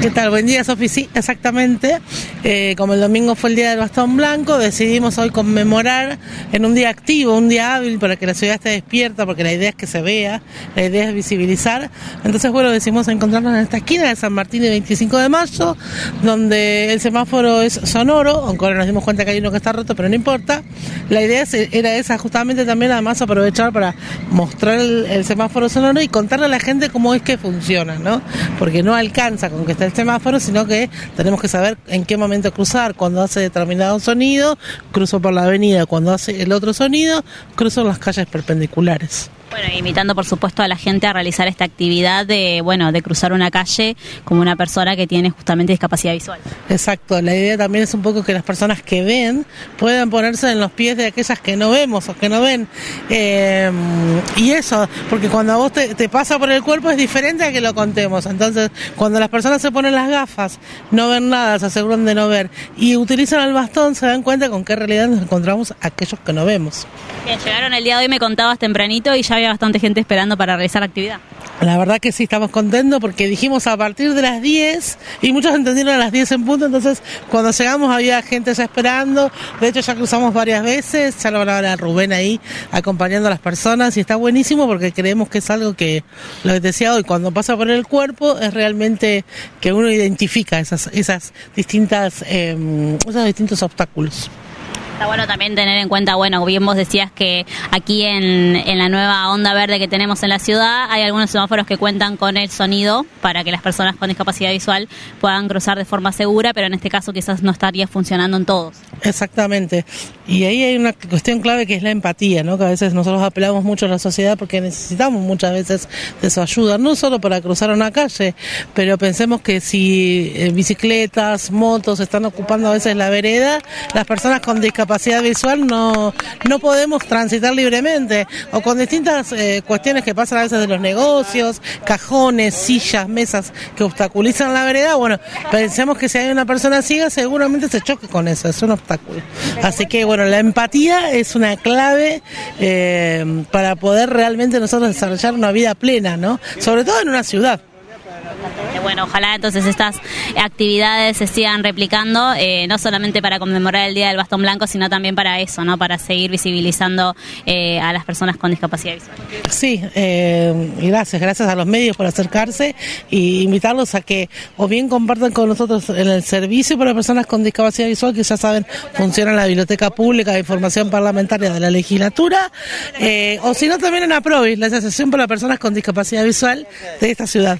¿Qué tal? Buen día, Sofi. Exactamente. Eh, como el domingo fue el día del bastón blanco, decidimos hoy conmemorar en un día activo, un día hábil para que la ciudad esté despierta, porque la idea es que se vea, la idea es visibilizar. Entonces, bueno, decidimos encontrarnos en esta esquina de San Martín y 25 de mayo, donde el semáforo es sonoro, aunque ahora nos dimos cuenta que hay uno que está roto, pero no importa. La idea era esa, justamente también además aprovechar para mostrar el, el semáforo sonoro y contarle a la gente cómo es que funciona, ¿no? Porque no alcanza con que esté el semáforo, sino que tenemos que saber en qué momento cruzar, cuando hace determinado sonido, cruzo por la avenida, cuando hace el otro sonido, cruzo las calles perpendiculares. Bueno, invitando por supuesto a la gente a realizar esta actividad de, bueno, de cruzar una calle como una persona que tiene justamente discapacidad visual. Exacto, la idea también es un poco que las personas que ven puedan ponerse en los pies de aquellas que no vemos o que no ven. Eh, y eso, porque cuando a vos te, te, pasa por el cuerpo es diferente a que lo contemos. Entonces, cuando las personas se ponen las gafas, no ven nada, se aseguran de no ver y utilizan el bastón, se dan cuenta con qué realidad nos encontramos aquellos que no vemos. Bien, llegaron el día de hoy, me contabas tempranito y ya había bastante gente esperando para realizar la actividad. La verdad que sí, estamos contentos porque dijimos a partir de las 10 y muchos entendieron a las 10 en punto, entonces cuando llegamos había gente ya esperando, de hecho ya cruzamos varias veces, ya lo Rubén ahí acompañando a las personas y está buenísimo porque creemos que es algo que, lo que decía hoy, cuando pasa por el cuerpo es realmente que uno identifica esas, esas distintas, eh, esos distintos obstáculos. Está bueno también tener en cuenta, bueno, bien vos decías que aquí en, en, la nueva onda verde que tenemos en la ciudad hay algunos semáforos que cuentan con el sonido para que las personas con discapacidad visual puedan cruzar de forma segura, pero en este caso quizás no estaría funcionando en todos. Exactamente. Y ahí hay una cuestión clave que es la empatía, ¿no? Que a veces nosotros apelamos mucho a la sociedad porque necesitamos muchas veces de su ayuda, no solo para cruzar una calle, pero pensemos que si eh, bicicletas, motos están ocupando a veces la vereda, las personas con discapacidad capacidad visual no, no podemos transitar libremente o con distintas eh, cuestiones que pasan a veces de los negocios, cajones, sillas, mesas que obstaculizan la vereda. Bueno, pensemos que si hay una persona ciega seguramente se choque con eso, es un obstáculo. Así que bueno, la empatía es una clave eh, para poder realmente nosotros desarrollar una vida plena, ¿no? Sobre todo en una ciudad. Bueno, ojalá entonces estas actividades se sigan replicando, eh, no solamente para conmemorar el Día del Bastón Blanco, sino también para eso, ¿no? Para seguir visibilizando eh, a las personas con discapacidad visual. Sí, eh, gracias, gracias a los medios por acercarse y invitarlos a que o bien compartan con nosotros en el servicio para personas con discapacidad visual, que ya saben, funciona en la Biblioteca Pública de Información Parlamentaria de la Legislatura, o si no también en APROVI, la Asociación para Personas con Discapacidad Visual de esta ciudad.